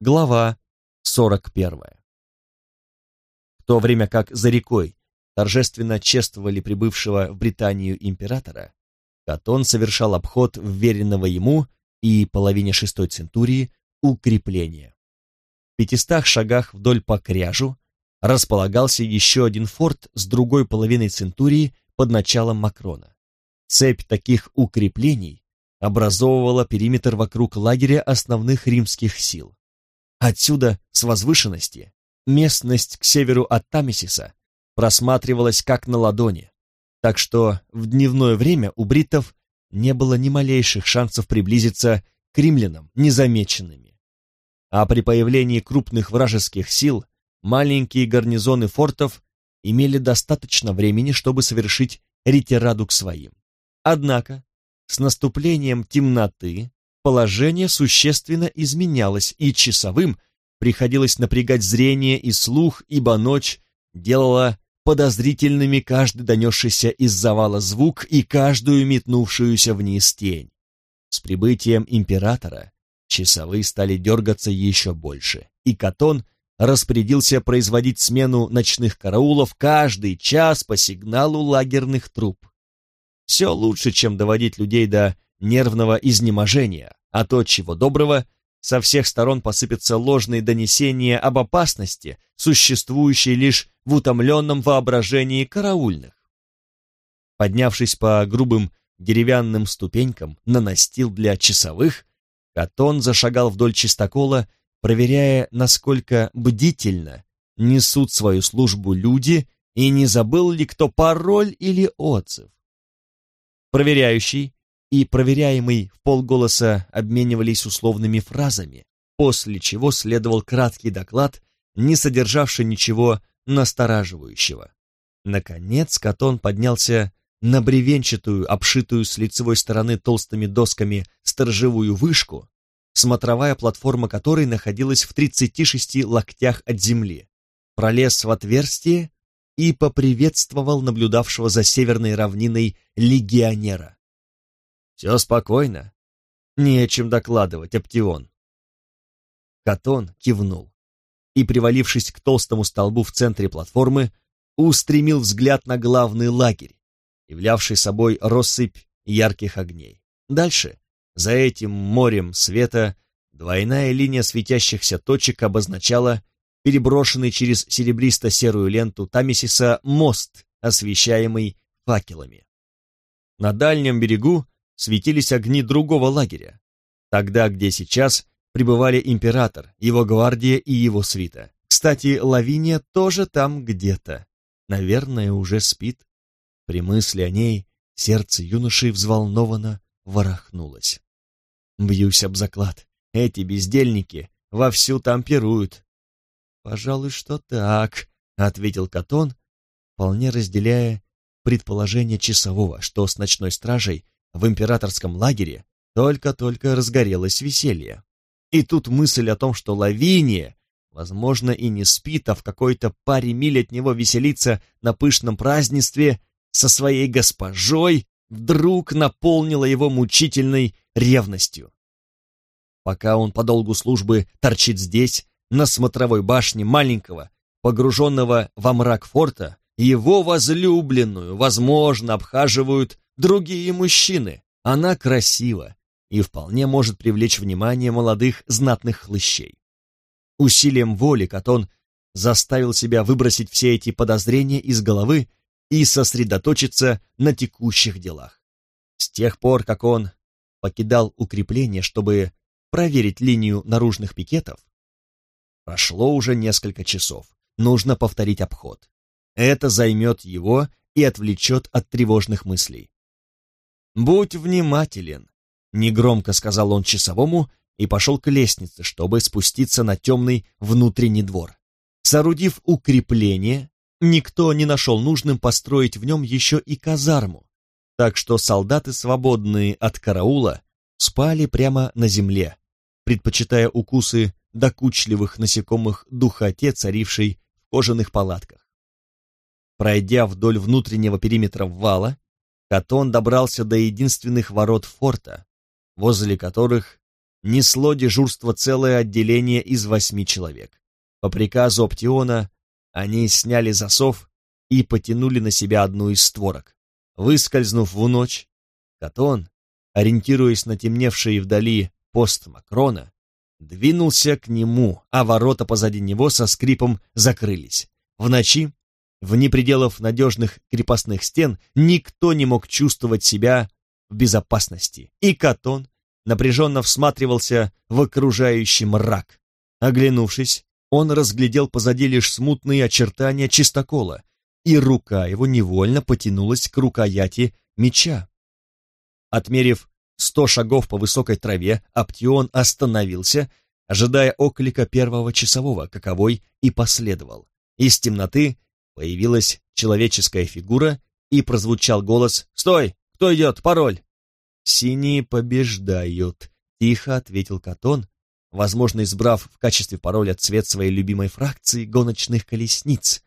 Глава 41. В то время как за рекой торжественно чествовали прибывшего в Британию императора, Катон совершал обход вверенного ему и половине шестой центурии укрепления. В пятистах шагах вдоль по кряжу располагался еще один форт с другой половиной центурии под началом Макрона. Цепь таких укреплений образовывала периметр вокруг лагеря основных римских сил. Отсюда, с возвышенности, местность к северу от Тамисиса просматривалась как на ладони, так что в дневное время у бриттов не было ни малейших шансов приблизиться к римлянам незамеченными. А при появлении крупных вражеских сил маленькие гарнизоны фортов имели достаточно времени, чтобы совершить ретираду к своим. Однако, с наступлением темноты положение существенно изменялось, и часовым приходилось напрягать зрение и слух, ибо ночь делала подозрительными каждый донесшийся из завала звук и каждую метнувшуюся вниз тень. С прибытием императора часовые стали дергаться еще больше, и Катон распорядился производить смену ночных караулов каждый час по сигналу лагерных труб. Все лучше, чем доводить людей до нервного изнеможения, а то, чего доброго, со всех сторон посыпятся ложные донесения об опасности, существующей лишь в утомленном воображении караульных. Поднявшись по грубым деревянным ступенькам на настил для часовых, Катон зашагал вдоль чистокола, проверяя, насколько бдительно несут свою службу люди и не забыл ли кто пароль или отзыв. Проверяющий и проверяемый в полголоса обменивались условными фразами, после чего следовал краткий доклад, не содержавший ничего настораживающего. Наконец Катон поднялся на бревенчатую, обшитую с лицевой стороны толстыми досками сторожевую вышку, смотровая платформа которой находилась в 36 локтях от земли, пролез в отверстие и поприветствовал наблюдавшего за северной равниной легионера. «Все спокойно. Не о чем докладывать, Аптион». Катон кивнул и, привалившись к толстому столбу в центре платформы, устремил взгляд на главный лагерь, являвший собой россыпь ярких огней. Дальше, за этим морем света, двойная линия светящихся точек обозначала переброшенный через серебристо-серую ленту Тамисиса мост, освещаемый факелами. На дальнем берегу светились огни другого лагеря, тогда, где сейчас пребывали император, его гвардия и его свита. Кстати, Лавиния тоже там где-то. Наверное, уже спит. При мысли о ней сердце юноши взволнованно ворохнулось. Бьюсь об заклад. Эти бездельники вовсю там пируют. «Пожалуй, что так», — ответил Катон, вполне разделяя предположение часового, что с ночной стражей в императорском лагере только-только разгорелось веселье. И тут мысль о том, что Лавиния, возможно, и не спит, а в какой-то паре миль от него веселится на пышном празднестве со своей госпожой, вдруг наполнила его мучительной ревностью. Пока он по долгу службы торчит здесь, на смотровой башне маленького, погруженного во мрак форта, его возлюбленную, возможно, обхаживают другие мужчины. Она красива и вполне может привлечь внимание молодых знатных хлыщей. Усилием воли Катон заставил себя выбросить все эти подозрения из головы и сосредоточиться на текущих делах. С тех пор, как он покидал укрепление, чтобы проверить линию наружных пикетов, Прошло уже несколько часов. Нужно повторить обход. Это займет его и отвлечет от тревожных мыслей. «Будь внимателен», — негромко сказал он часовому и пошел к лестнице, чтобы спуститься на темный внутренний двор. Соорудив укрепление, никто не нашел нужным построить в нем еще и казарму, так что солдаты, свободные от караула, спали прямо на земле, предпочитая укусы докучливых насекомых духоте, царившей в кожаных палатках. Пройдя вдоль внутреннего периметра вала, Катон добрался до единственных ворот форта, возле которых несло дежурство целое отделение из восьми человек. По приказу Оптиона они сняли засов и потянули на себя одну из створок. Выскользнув в ночь, Катон, ориентируясь на темневший вдали пост Макрона, двинулся к нему, а ворота позади него со скрипом закрылись. В ночи, вне пределов надежных крепостных стен, никто не мог чувствовать себя в безопасности, и Катон напряженно всматривался в окружающий мрак. Оглянувшись, он разглядел позади лишь смутные очертания чистокола, и рука его невольно потянулась к рукояти меча. Отмерив сто шагов по высокой траве, Аптион остановился, ожидая оклика первого часового, каковой и последовал. Из темноты появилась человеческая фигура, и прозвучал голос «Стой! Кто идет? Пароль!» «Синие побеждают», — тихо ответил Катон, возможно, избрав в качестве пароля цвет своей любимой фракции гоночных колесниц.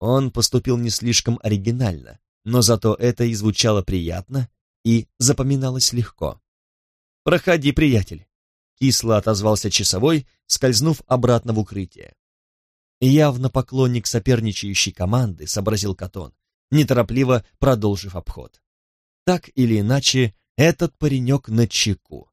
Он поступил не слишком оригинально, но зато это и звучало приятно и запоминалось легко. «Проходи, приятель», — кисло отозвался часовой, скользнув обратно в укрытие. Явно поклонник соперничающей команды, сообразил Катон, неторопливо продолжив обход. Так или иначе, этот паренек на чеку.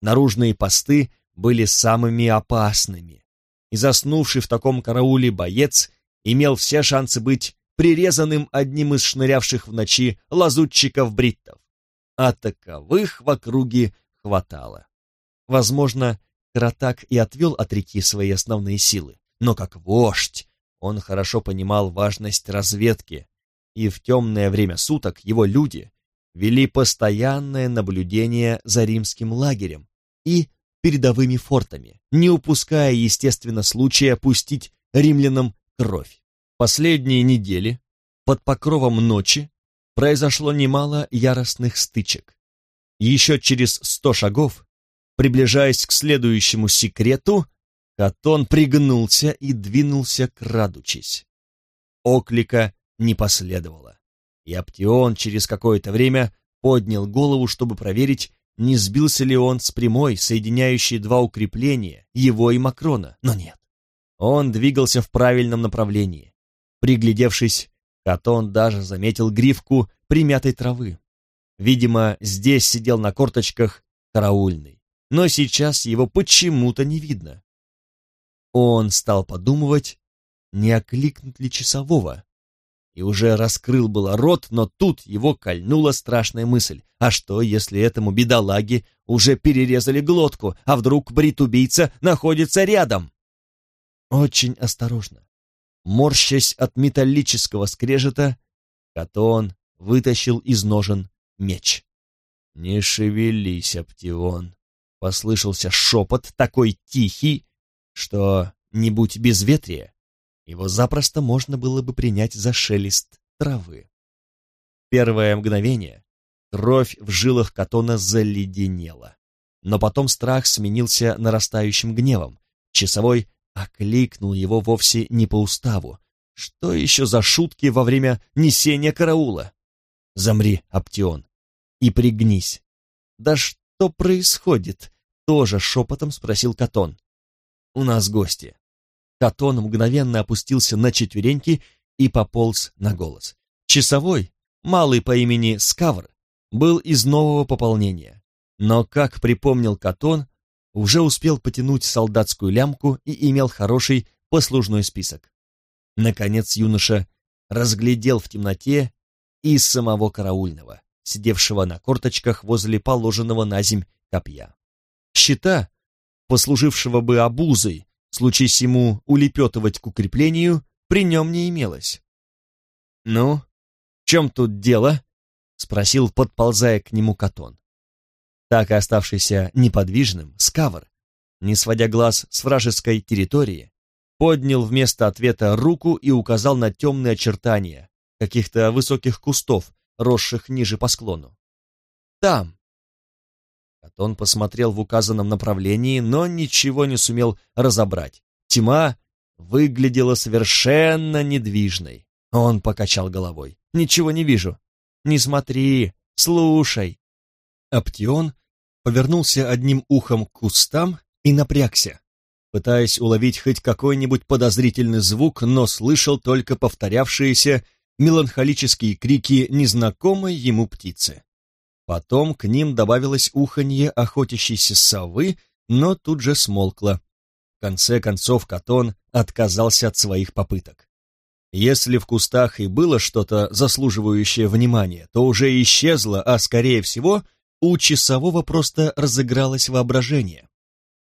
Наружные посты были самыми опасными, и заснувший в таком карауле боец имел все шансы быть прирезанным одним из шнырявших в ночи лазутчиков-бриттов а таковых в округе хватало. Возможно, Каратак и отвел от реки свои основные силы, но как вождь он хорошо понимал важность разведки, и в темное время суток его люди вели постоянное наблюдение за римским лагерем и передовыми фортами, не упуская, естественно, случая пустить римлянам кровь. Последние недели под покровом ночи произошло немало яростных стычек. Еще через сто шагов, приближаясь к следующему секрету, Катон пригнулся и двинулся, крадучись. Оклика не последовало, и Аптион через какое-то время поднял голову, чтобы проверить, не сбился ли он с прямой, соединяющей два укрепления, его и Макрона, но нет. Он двигался в правильном направлении. Приглядевшись, Катон даже заметил гривку примятой травы. Видимо, здесь сидел на корточках караульный, но сейчас его почему-то не видно. Он стал подумывать, не окликнуть ли часового, и уже раскрыл было рот, но тут его кольнула страшная мысль. А что, если этому бедолаге уже перерезали глотку, а вдруг брит-убийца находится рядом? Очень осторожно, Морщась от металлического скрежета, Катон вытащил из ножен меч. «Не шевелись, Аптион!» — послышался шепот, такой тихий, что, не будь безветрия, его запросто можно было бы принять за шелест травы. Первое мгновение кровь в жилах Катона заледенела, но потом страх сменился нарастающим гневом. Часовой окликнул его вовсе не по уставу. Что еще за шутки во время несения караула? Замри, Аптион, и пригнись. Да что происходит? Тоже шепотом спросил Катон. У нас гости. Катон мгновенно опустился на четвереньки и пополз на голос. Часовой, малый по имени Скавр, был из нового пополнения. Но, как припомнил Катон, уже успел потянуть солдатскую лямку и имел хороший послужной список. Наконец юноша разглядел в темноте и самого караульного, сидевшего на корточках возле положенного на земь копья. Щита, послужившего бы обузой, случись ему улепетывать к укреплению, при нем не имелось. «Ну, в чем тут дело?» — спросил, подползая к нему Катон так и оставшийся неподвижным, Скавр, не сводя глаз с вражеской территории, поднял вместо ответа руку и указал на темные очертания каких-то высоких кустов, росших ниже по склону. «Там!» Катон посмотрел в указанном направлении, но ничего не сумел разобрать. Тьма выглядела совершенно недвижной. Он покачал головой. «Ничего не вижу. Не смотри, слушай». Аптион повернулся одним ухом к кустам и напрягся, пытаясь уловить хоть какой-нибудь подозрительный звук, но слышал только повторявшиеся меланхолические крики незнакомой ему птицы. Потом к ним добавилось уханье охотящейся совы, но тут же смолкло. В конце концов Катон отказался от своих попыток. Если в кустах и было что-то заслуживающее внимания, то уже исчезло, а, скорее всего, у часового просто разыгралось воображение.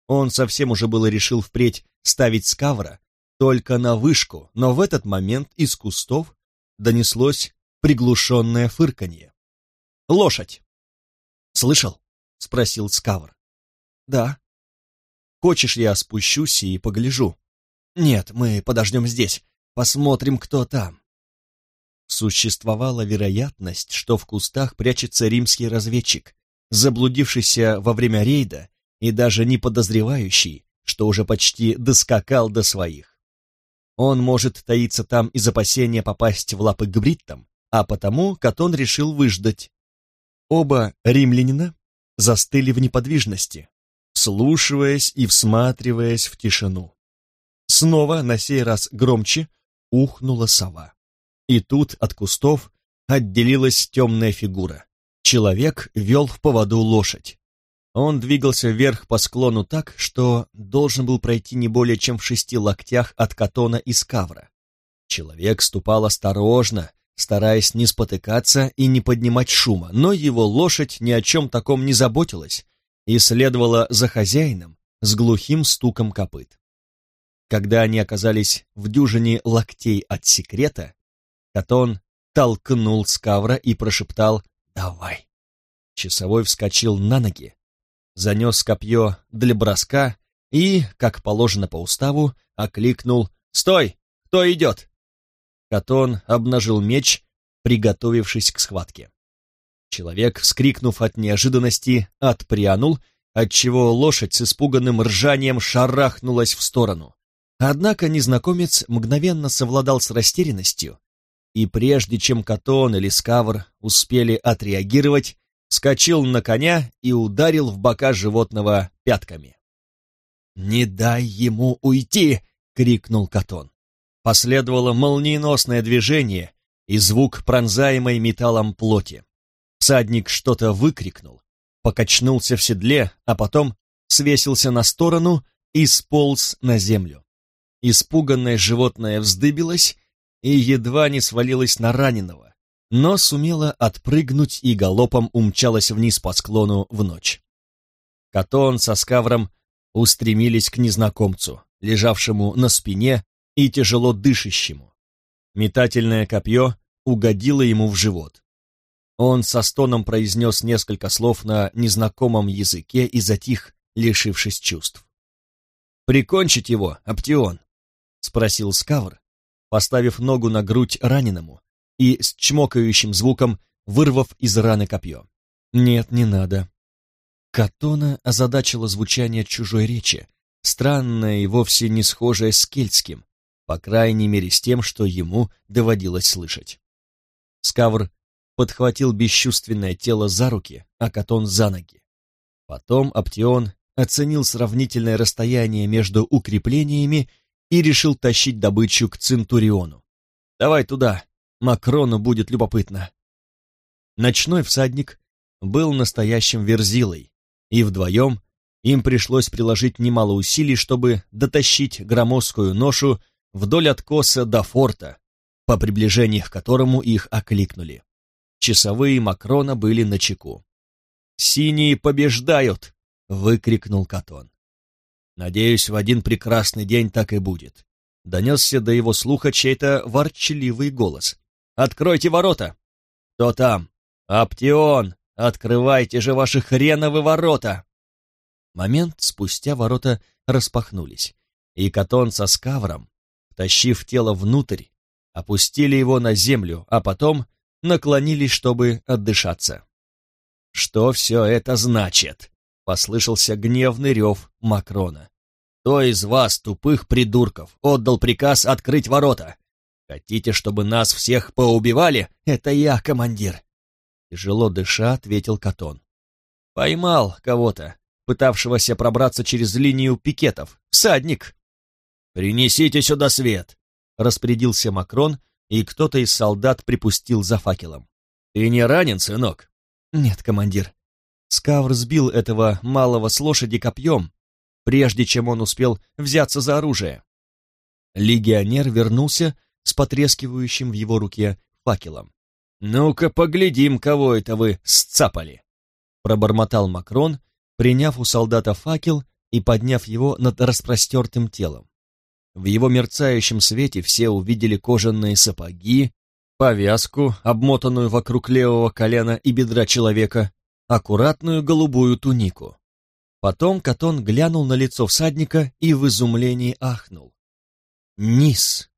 Он совсем уже было решил впредь ставить скавра только на вышку, но в этот момент из кустов донеслось приглушенное фырканье. «Лошадь!» «Слышал?» — спросил скавр. «Да». «Хочешь, я спущусь и погляжу?» «Нет, мы подождем здесь, посмотрим, кто там». Существовала вероятность, что в кустах прячется римский разведчик, заблудившийся во время рейда и даже не подозревающий, что уже почти доскакал до своих. Он может таиться там из опасения попасть в лапы к бриттам, а потому Катон решил выждать. Оба римлянина застыли в неподвижности, слушаясь и всматриваясь в тишину. Снова, на сей раз громче, ухнула сова. И тут от кустов отделилась темная фигура. Человек вел в поводу лошадь. Он двигался вверх по склону так, что должен был пройти не более чем в шести локтях от Катона и Скавра. Человек ступал осторожно, стараясь не спотыкаться и не поднимать шума, но его лошадь ни о чем таком не заботилась и следовала за хозяином с глухим стуком копыт. Когда они оказались в дюжине локтей от секрета, Катон толкнул Скавра и прошептал «Давай». Часовой вскочил на ноги, занес копье для броска и, как положено по уставу, окликнул «Стой! Кто идет?» Катон обнажил меч, приготовившись к схватке. Человек, вскрикнув от неожиданности, отпрянул, отчего лошадь с испуганным ржанием шарахнулась в сторону. Однако незнакомец мгновенно совладал с растерянностью, и прежде чем Катон или Скавр успели отреагировать, вскочил на коня и ударил в бока животного пятками. «Не дай ему уйти!» — крикнул Катон. Последовало молниеносное движение и звук пронзаемой металлом плоти. Всадник что-то выкрикнул, покачнулся в седле, а потом свесился на сторону и сполз на землю. Испуганное животное вздыбилось и едва не свалилось на раненого, но сумела отпрыгнуть и галопом умчалась вниз по склону в ночь. Катон со скавром устремились к незнакомцу, лежавшему на спине и тяжело дышащему. Метательное копье угодило ему в живот. Он со стоном произнес несколько слов на незнакомом языке и затих, лишившись чувств. «Прикончить его, Аптион?» — спросил Скавр, поставив ногу на грудь раненому и с чмокающим звуком вырвав из раны копье. «Нет, не надо». Катона озадачило звучание чужой речи, странное и вовсе не схожее с кельтским, по крайней мере с тем, что ему доводилось слышать. Скавр подхватил бесчувственное тело за руки, а Катон за ноги. Потом Аптион оценил сравнительное расстояние между укреплениями и решил тащить добычу к Центуриону. «Давай туда, Макрону будет любопытно. Ночной всадник был настоящим верзилой, и вдвоем им пришлось приложить немало усилий, чтобы дотащить громоздкую ношу вдоль откоса до форта, по приближении к которому их окликнули. Часовые Макрона были на чеку. «Синие побеждают!» — выкрикнул Катон. «Надеюсь, в один прекрасный день так и будет», — донесся до его слуха чей-то ворчливый голос. Откройте ворота!» «Кто там?» «Аптион! Открывайте же ваши хреновы ворота!» Момент спустя ворота распахнулись, и Катон со скавром, втащив тело внутрь, опустили его на землю, а потом наклонились, чтобы отдышаться. «Что все это значит?» — послышался гневный рев Макрона. «Кто из вас, тупых придурков, отдал приказ открыть ворота? Хотите, чтобы нас всех поубивали? Это я, командир. Тяжело дыша, ответил Катон. Поймал кого-то, пытавшегося пробраться через линию пикетов. Всадник!» «Принесите сюда свет!» — распорядился Макрон, и кто-то из солдат припустил за факелом. «Ты не ранен, сынок?» «Нет, командир». Скавр сбил этого малого с лошади копьем, прежде чем он успел взяться за оружие. Легионер вернулся с потрескивающим в его руке факелом. «Ну-ка поглядим, кого это вы сцапали!» Пробормотал Макрон, приняв у солдата факел и подняв его над распростертым телом. В его мерцающем свете все увидели кожаные сапоги, повязку, обмотанную вокруг левого колена и бедра человека, аккуратную голубую тунику. Потом Катон глянул на лицо всадника и в изумлении ахнул. Низ